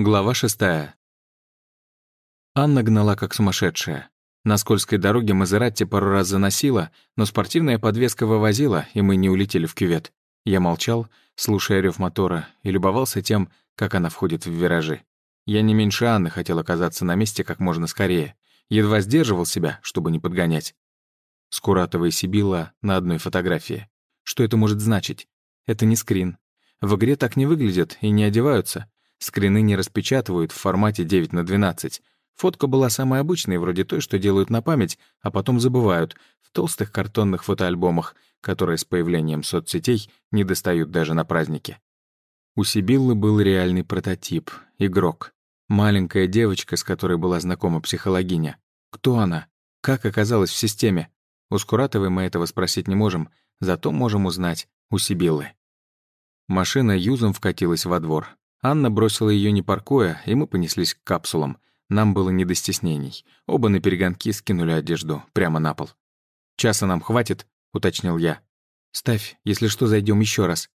Глава шестая. Анна гнала как сумасшедшая. На скользкой дороге Мазератти пару раз заносила, но спортивная подвеска вывозила, и мы не улетели в кювет. Я молчал, слушая рев мотора, и любовался тем, как она входит в виражи. Я не меньше Анны хотел оказаться на месте как можно скорее. Едва сдерживал себя, чтобы не подгонять. Скуратова и Сибила на одной фотографии. Что это может значить? Это не скрин. В игре так не выглядят и не одеваются. Скрины не распечатывают в формате 9 на 12. Фотка была самой обычной, вроде той, что делают на память, а потом забывают, в толстых картонных фотоальбомах, которые с появлением соцсетей не достают даже на праздники. У Сибиллы был реальный прототип — игрок. Маленькая девочка, с которой была знакома психологиня. Кто она? Как оказалась в системе? У Скуратовой мы этого спросить не можем, зато можем узнать у Сибиллы. Машина юзом вкатилась во двор. Анна бросила ее не паркуя, и мы понеслись к капсулам. Нам было не до стеснений. Оба на перегонки скинули одежду прямо на пол. «Часа нам хватит?» — уточнил я. «Ставь, если что, зайдем еще раз».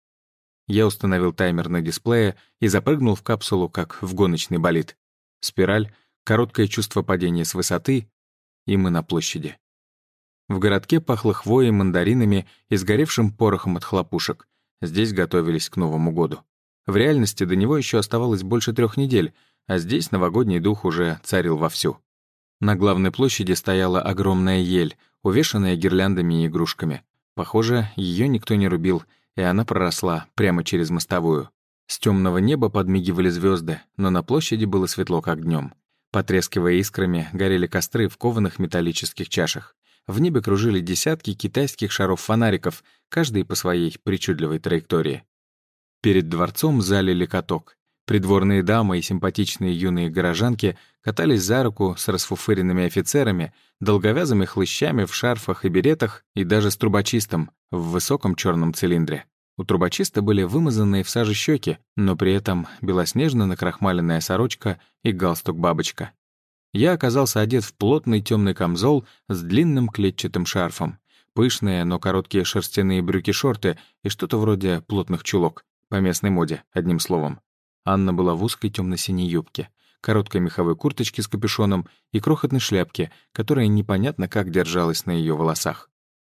Я установил таймер на дисплее и запрыгнул в капсулу, как в гоночный болид. Спираль, короткое чувство падения с высоты, и мы на площади. В городке пахло хвоей, мандаринами и сгоревшим порохом от хлопушек. Здесь готовились к Новому году. В реальности до него еще оставалось больше трех недель, а здесь новогодний дух уже царил вовсю. На главной площади стояла огромная ель, увешанная гирляндами и игрушками. Похоже, ее никто не рубил, и она проросла прямо через мостовую. С темного неба подмигивали звезды, но на площади было светло, как днем. Потрескивая искрами, горели костры в кованых металлических чашах. В небе кружили десятки китайских шаров-фонариков, каждый по своей причудливой траектории. Перед дворцом залили каток. Придворные дамы и симпатичные юные горожанки катались за руку с расфуфыренными офицерами, долговязыми хлыщами в шарфах и беретах и даже с трубочистом в высоком черном цилиндре. У трубочиста были вымазанные в саже щеки, но при этом белоснежно накрахмаленная сорочка и галстук-бабочка. Я оказался одет в плотный темный камзол с длинным клетчатым шарфом, пышные, но короткие шерстяные брюки-шорты и что-то вроде плотных чулок. По местной моде, одним словом. Анна была в узкой темно-синей юбке, короткой меховой курточке с капюшоном и крохотной шляпке, которая непонятно как держалась на ее волосах.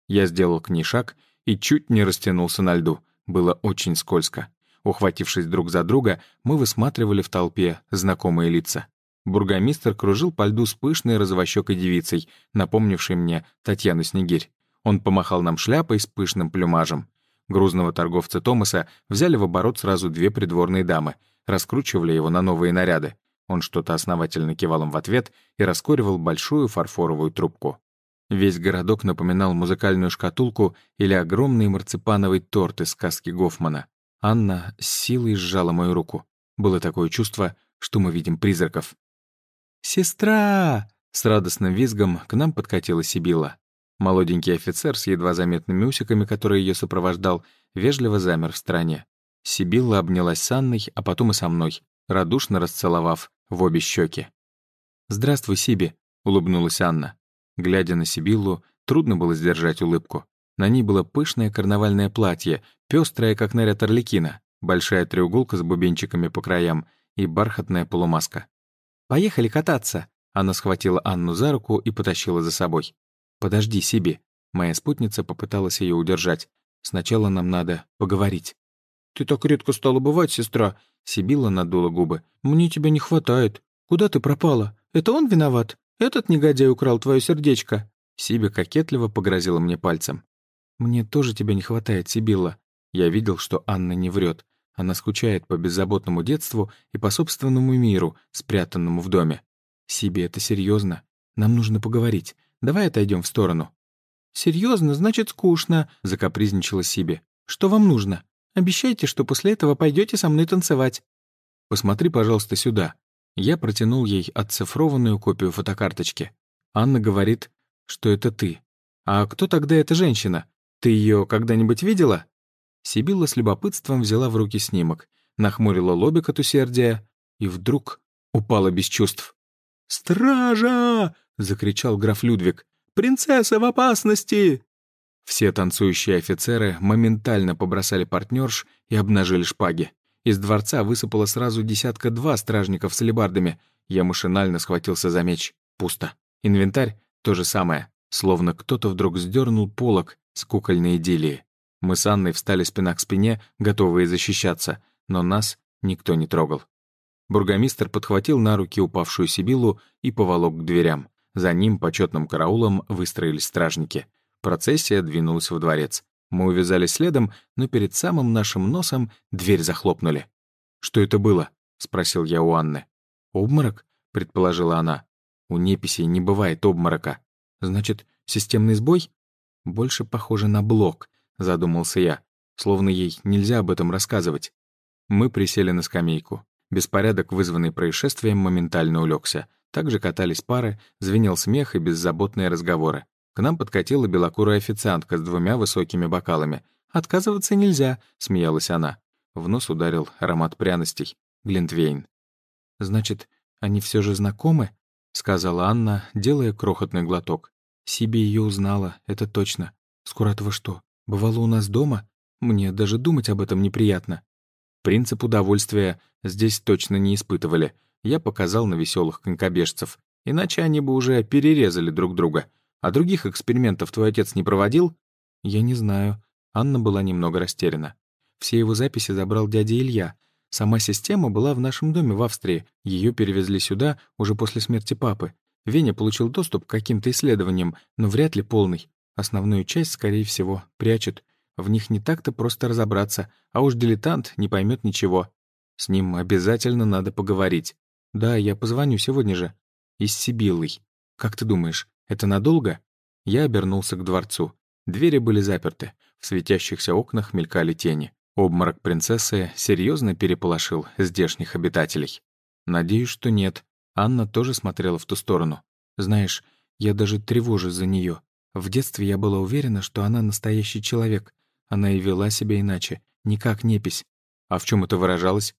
Я сделал к ней шаг и чуть не растянулся на льду. Было очень скользко. Ухватившись друг за друга, мы высматривали в толпе знакомые лица. Бургомистр кружил по льду с пышной розовощекой девицей, напомнившей мне Татьяну Снегирь. Он помахал нам шляпой с пышным плюмажем. Грузного торговца Томаса взяли в оборот сразу две придворные дамы, раскручивали его на новые наряды. Он что-то основательно кивал им в ответ и раскуривал большую фарфоровую трубку. Весь городок напоминал музыкальную шкатулку или огромный марципановый торт из сказки Гофмана. Анна с силой сжала мою руку. Было такое чувство, что мы видим призраков. «Сестра!» — с радостным визгом к нам подкатила Сибила. Молоденький офицер с едва заметными усиками, который ее сопровождал, вежливо замер в стороне. Сибилла обнялась с Анной, а потом и со мной, радушно расцеловав в обе щеки. «Здравствуй, Сиби», — улыбнулась Анна. Глядя на Сибиллу, трудно было сдержать улыбку. На ней было пышное карнавальное платье, пестрое, как наряд Орликина, большая треуголка с бубенчиками по краям и бархатная полумаска. «Поехали кататься!» Она схватила Анну за руку и потащила за собой. «Подожди, Сиби». Моя спутница попыталась ее удержать. «Сначала нам надо поговорить». «Ты так редко стала бывать, сестра!» Сибила надула губы. «Мне тебя не хватает. Куда ты пропала? Это он виноват? Этот негодяй украл твое сердечко?» Сиби кокетливо погрозила мне пальцем. «Мне тоже тебя не хватает, Сибилла». Я видел, что Анна не врет. Она скучает по беззаботному детству и по собственному миру, спрятанному в доме. «Сиби, это серьезно. Нам нужно поговорить. Давай отойдем в сторону». Серьезно, значит, скучно», — закапризничала Сиби. «Что вам нужно? Обещайте, что после этого пойдете со мной танцевать». «Посмотри, пожалуйста, сюда». Я протянул ей отцифрованную копию фотокарточки. Анна говорит, что это ты. «А кто тогда эта женщина? Ты ее когда-нибудь видела?» Сибилла с любопытством взяла в руки снимок, нахмурила лобик от усердия и вдруг упала без чувств. «Стража!» — закричал граф Людвиг. «Принцесса в опасности!» Все танцующие офицеры моментально побросали партнерш и обнажили шпаги. Из дворца высыпало сразу десятка-два стражников с алебардами. Я машинально схватился за меч. Пусто. Инвентарь — то же самое. Словно кто-то вдруг сдернул полог с кукольной идиллии. Мы с Анной встали спина к спине, готовые защищаться, но нас никто не трогал. Бургомистр подхватил на руки упавшую Сибилу и поволок к дверям. За ним почетным караулом выстроились стражники. Процессия двинулась во дворец. Мы увязались следом, но перед самым нашим носом дверь захлопнули. «Что это было?» — спросил я у Анны. «Обморок?» — предположила она. «У неписей не бывает обморока. Значит, системный сбой?» «Больше похоже на блок», — задумался я, словно ей нельзя об этом рассказывать. Мы присели на скамейку. Беспорядок, вызванный происшествием, моментально улегся. Также катались пары, звенел смех и беззаботные разговоры. К нам подкатила белокурая официантка с двумя высокими бокалами. «Отказываться нельзя», — смеялась она. В нос ударил аромат пряностей. Глинтвейн. «Значит, они все же знакомы?» — сказала Анна, делая крохотный глоток. «Себе ее узнала, это точно. Скуратова что, бывало у нас дома? Мне даже думать об этом неприятно». Принцип удовольствия здесь точно не испытывали. Я показал на веселых конькобежцев. Иначе они бы уже перерезали друг друга. А других экспериментов твой отец не проводил? Я не знаю. Анна была немного растеряна. Все его записи забрал дядя Илья. Сама система была в нашем доме в Австрии. Ее перевезли сюда уже после смерти папы. Веня получил доступ к каким-то исследованиям, но вряд ли полный. Основную часть, скорее всего, прячет. В них не так-то просто разобраться, а уж дилетант не поймет ничего. С ним обязательно надо поговорить. Да, я позвоню сегодня же. И с Сибиллой. Как ты думаешь, это надолго? Я обернулся к дворцу. Двери были заперты. В светящихся окнах мелькали тени. Обморок принцессы серьезно переполошил здешних обитателей. Надеюсь, что нет. Анна тоже смотрела в ту сторону. Знаешь, я даже тревожусь за нее. В детстве я была уверена, что она настоящий человек. Она и вела себя иначе, никак непись. А в чем это выражалось?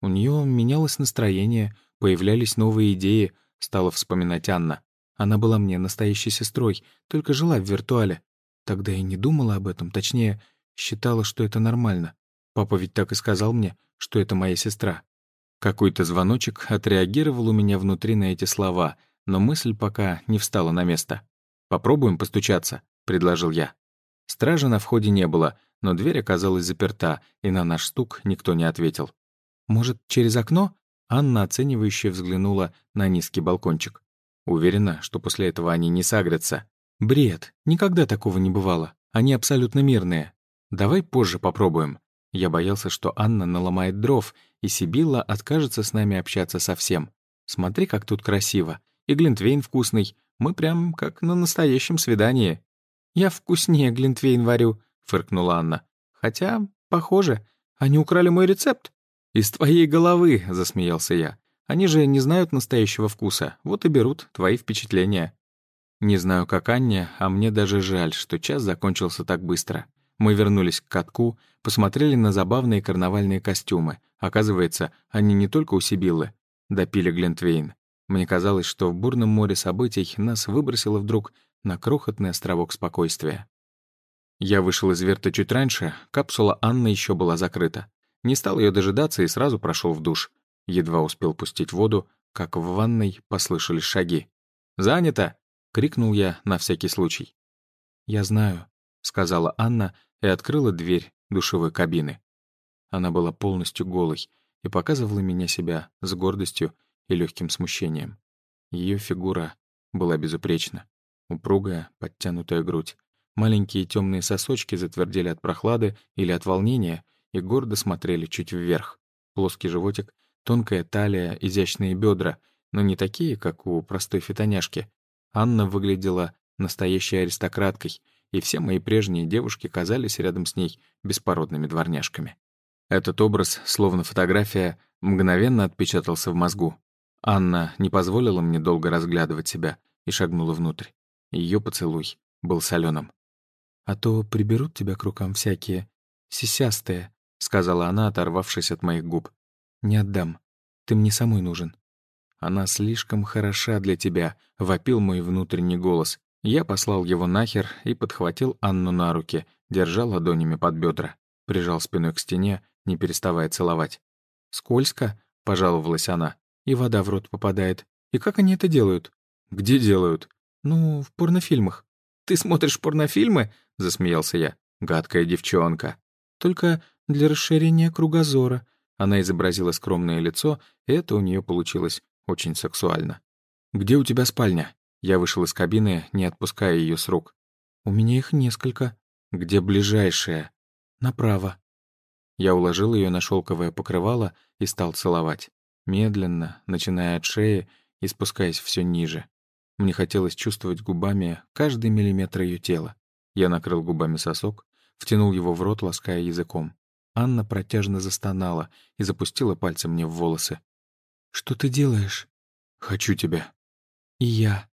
У нее менялось настроение, появлялись новые идеи, стала вспоминать Анна. Она была мне настоящей сестрой, только жила в виртуале. Тогда я не думала об этом, точнее, считала, что это нормально. Папа ведь так и сказал мне, что это моя сестра. Какой-то звоночек отреагировал у меня внутри на эти слова, но мысль пока не встала на место. «Попробуем постучаться», — предложил я. Стражи на входе не было, но дверь оказалась заперта, и на наш стук никто не ответил. «Может, через окно?» Анна оценивающе взглянула на низкий балкончик. Уверена, что после этого они не сагрятся. «Бред. Никогда такого не бывало. Они абсолютно мирные. Давай позже попробуем». Я боялся, что Анна наломает дров, и Сибилла откажется с нами общаться совсем. Смотри, как тут красиво. И Глинтвейн вкусный. Мы прям как на настоящем свидании. «Я вкуснее глинтвейн варю», — фыркнула Анна. «Хотя, похоже, они украли мой рецепт». «Из твоей головы», — засмеялся я. «Они же не знают настоящего вкуса, вот и берут твои впечатления». Не знаю, как Анне, а мне даже жаль, что час закончился так быстро. Мы вернулись к катку, посмотрели на забавные карнавальные костюмы. Оказывается, они не только у Сибиллы. Допили Глинтвейн. Мне казалось, что в бурном море событий нас выбросило вдруг на крохотный островок спокойствия. Я вышел из верта чуть раньше, капсула Анны еще была закрыта. Не стал ее дожидаться и сразу прошел в душ. Едва успел пустить воду, как в ванной послышались шаги. «Занято!» — крикнул я на всякий случай. «Я знаю», — сказала Анна и открыла дверь душевой кабины. Она была полностью голой и показывала меня себя с гордостью и легким смущением. Ее фигура была безупречна. Упругая, подтянутая грудь. Маленькие темные сосочки затвердели от прохлады или от волнения и гордо смотрели чуть вверх. Плоский животик, тонкая талия, изящные бедра, но не такие, как у простой фитоняшки. Анна выглядела настоящей аристократкой, и все мои прежние девушки казались рядом с ней беспородными дворняжками. Этот образ, словно фотография, мгновенно отпечатался в мозгу. Анна не позволила мне долго разглядывать себя и шагнула внутрь. Ее поцелуй был соленым. «А то приберут тебя к рукам всякие, сисястые», — сказала она, оторвавшись от моих губ. «Не отдам. Ты мне самой нужен». «Она слишком хороша для тебя», — вопил мой внутренний голос. Я послал его нахер и подхватил Анну на руки, держа ладонями под бедра, прижал спиной к стене, не переставая целовать. «Скользко», — пожаловалась она, — «и вода в рот попадает. И как они это делают?» «Где делают?» «Ну, в порнофильмах». «Ты смотришь порнофильмы?» — засмеялся я. «Гадкая девчонка». «Только для расширения кругозора». Она изобразила скромное лицо, и это у нее получилось очень сексуально. «Где у тебя спальня?» Я вышел из кабины, не отпуская ее с рук. «У меня их несколько». «Где ближайшая?» «Направо». Я уложил ее на шелковое покрывало и стал целовать. Медленно, начиная от шеи и спускаясь все ниже. Мне хотелось чувствовать губами каждый миллиметр ее тела. Я накрыл губами сосок, втянул его в рот, лаская языком. Анна протяжно застонала и запустила пальцем мне в волосы. «Что ты делаешь?» «Хочу тебя». «И я».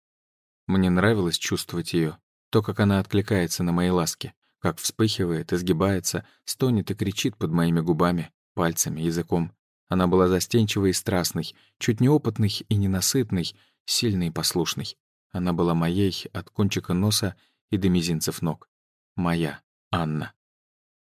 Мне нравилось чувствовать ее, то, как она откликается на мои ласки, как вспыхивает, изгибается, стонет и кричит под моими губами, пальцами, языком. Она была застенчивой и страстной, чуть неопытной и ненасытной, сильной и послушной. Она была моей от кончика носа и до мизинцев ног. Моя, Анна.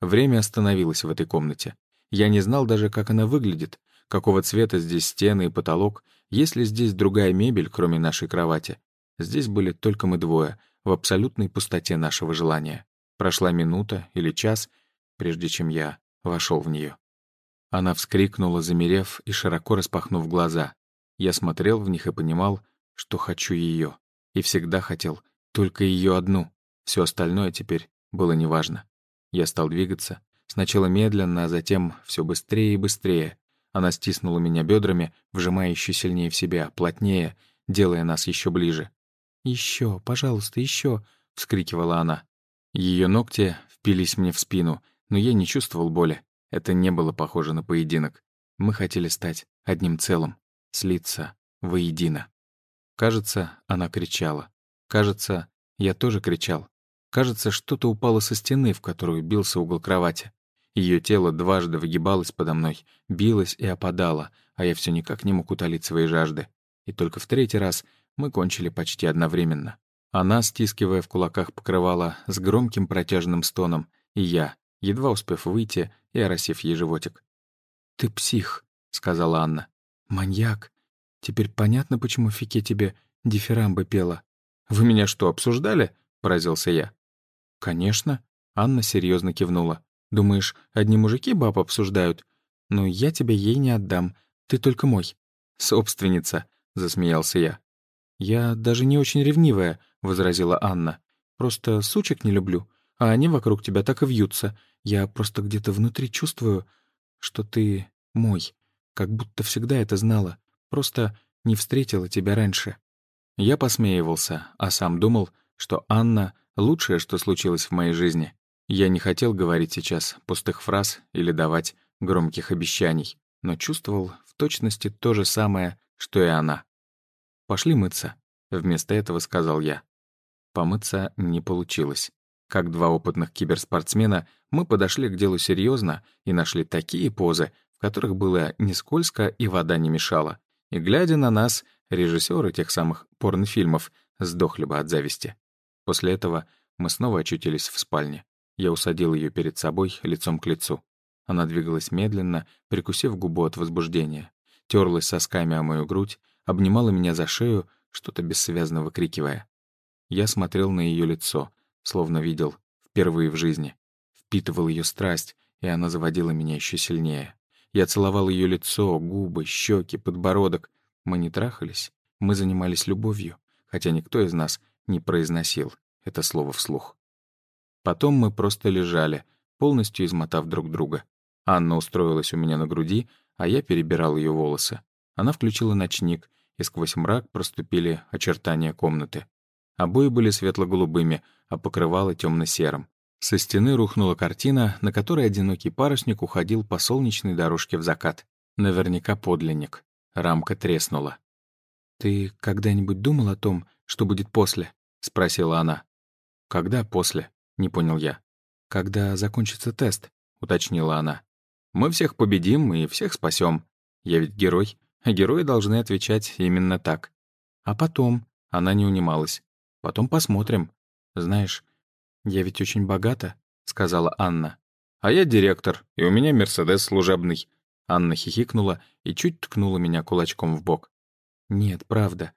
Время остановилось в этой комнате. Я не знал даже, как она выглядит, какого цвета здесь стены и потолок, есть ли здесь другая мебель, кроме нашей кровати. Здесь были только мы двое, в абсолютной пустоте нашего желания. Прошла минута или час, прежде чем я вошел в нее. Она вскрикнула, замерев и широко распахнув глаза. Я смотрел в них и понимал, что хочу ее. И всегда хотел только ее одну. Все остальное теперь было неважно. Я стал двигаться, сначала медленно, а затем все быстрее и быстрее. Она стиснула меня бедрами, вжимая еще сильнее в себя, плотнее, делая нас еще ближе. Еще, пожалуйста, еще, вскрикивала она. Ее ногти впились мне в спину, но я не чувствовал боли. Это не было похоже на поединок. Мы хотели стать одним целым, слиться воедино. Кажется, она кричала. Кажется, я тоже кричал. Кажется, что-то упало со стены, в которую бился угол кровати. Ее тело дважды выгибалось подо мной, билось и опадало, а я все никак не мог утолить свои жажды. И только в третий раз мы кончили почти одновременно. Она, стискивая в кулаках покрывала с громким протяжным стоном, и я, едва успев выйти и оросив ей животик. «Ты псих», — сказала Анна. «Маньяк. Теперь понятно, почему Фике тебе дифирамбы пела». «Вы меня что, обсуждали?» — поразился я. «Конечно», — Анна серьезно кивнула. «Думаешь, одни мужики баб обсуждают? Ну, я тебя ей не отдам. Ты только мой». «Собственница», — засмеялся я. «Я даже не очень ревнивая», — возразила Анна. «Просто сучек не люблю, а они вокруг тебя так и вьются. Я просто где-то внутри чувствую, что ты мой, как будто всегда это знала, просто не встретила тебя раньше». Я посмеивался, а сам думал, что Анна Лучшее, что случилось в моей жизни. Я не хотел говорить сейчас пустых фраз или давать громких обещаний, но чувствовал в точности то же самое, что и она. «Пошли мыться», — вместо этого сказал я. Помыться не получилось. Как два опытных киберспортсмена, мы подошли к делу серьезно и нашли такие позы, в которых было не скользко и вода не мешала. И, глядя на нас, режиссеры тех самых порнофильмов сдохли бы от зависти. После этого мы снова очутились в спальне. Я усадил ее перед собой, лицом к лицу. Она двигалась медленно, прикусив губу от возбуждения. Терлась сосками о мою грудь, обнимала меня за шею, что-то бессвязно выкрикивая. Я смотрел на ее лицо, словно видел впервые в жизни. Впитывал ее страсть, и она заводила меня еще сильнее. Я целовал ее лицо, губы, щеки, подбородок. Мы не трахались, мы занимались любовью, хотя никто из нас не произносил это слово вслух. Потом мы просто лежали, полностью измотав друг друга. Анна устроилась у меня на груди, а я перебирал ее волосы. Она включила ночник, и сквозь мрак проступили очертания комнаты. Обои были светло-голубыми, а покрывало темно серым Со стены рухнула картина, на которой одинокий парусник уходил по солнечной дорожке в закат. Наверняка подлинник. Рамка треснула. «Ты когда-нибудь думал о том, что будет после?» — спросила она. «Когда после?» — не понял я. «Когда закончится тест», — уточнила она. «Мы всех победим и всех спасем. Я ведь герой, а герои должны отвечать именно так. А потом...» — она не унималась. «Потом посмотрим. Знаешь, я ведь очень богата», — сказала Анна. А я директор, и у меня Мерседес служебный». Анна хихикнула и чуть ткнула меня кулачком в бок. «Нет, правда.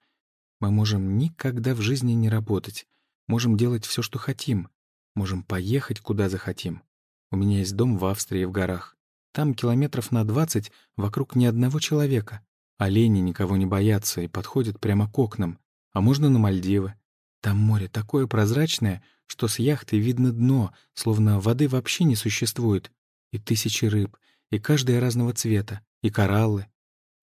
Мы можем никогда в жизни не работать. Можем делать все, что хотим. Можем поехать, куда захотим. У меня есть дом в Австрии, в горах. Там километров на двадцать вокруг ни одного человека. Олени никого не боятся и подходят прямо к окнам. А можно на Мальдивы. Там море такое прозрачное, что с яхты видно дно, словно воды вообще не существует. И тысячи рыб, и каждая разного цвета, и кораллы.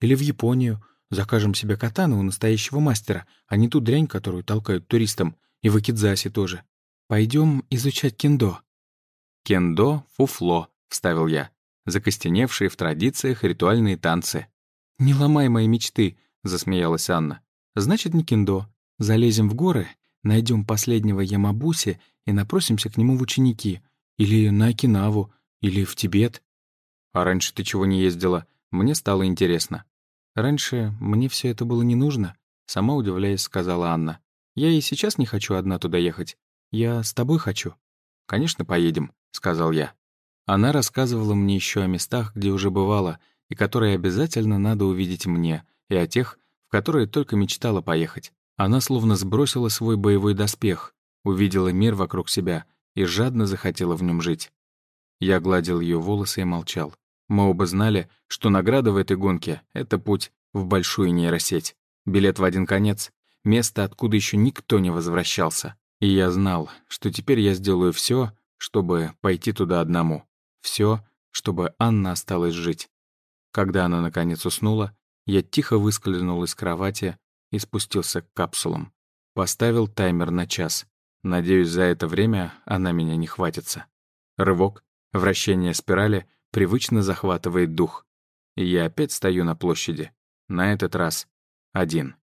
Или в Японию. Закажем себе катану у настоящего мастера, а не ту дрянь, которую толкают туристам. И в Акидзасе тоже. Пойдем изучать кендо. «Кендо — фуфло», — вставил я. Закостеневшие в традициях ритуальные танцы. «Не ломай мои мечты», — засмеялась Анна. «Значит, не кендо. Залезем в горы, найдем последнего Ямабуси и напросимся к нему в ученики. Или на Окинаву, или в Тибет». «А раньше ты чего не ездила? Мне стало интересно». «Раньше мне все это было не нужно», — сама удивляясь, сказала Анна. «Я и сейчас не хочу одна туда ехать. Я с тобой хочу». «Конечно, поедем», — сказал я. Она рассказывала мне еще о местах, где уже бывала, и которые обязательно надо увидеть мне, и о тех, в которые только мечтала поехать. Она словно сбросила свой боевой доспех, увидела мир вокруг себя и жадно захотела в нем жить. Я гладил ее волосы и молчал. Мы оба знали, что награда в этой гонке — это путь в большую нейросеть. Билет в один конец — место, откуда еще никто не возвращался. И я знал, что теперь я сделаю все, чтобы пойти туда одному. Все, чтобы Анна осталась жить. Когда она наконец уснула, я тихо выскользнул из кровати и спустился к капсулам. Поставил таймер на час. Надеюсь, за это время она меня не хватится. Рывок, вращение спирали привычно захватывает дух. И я опять стою на площади. На этот раз один.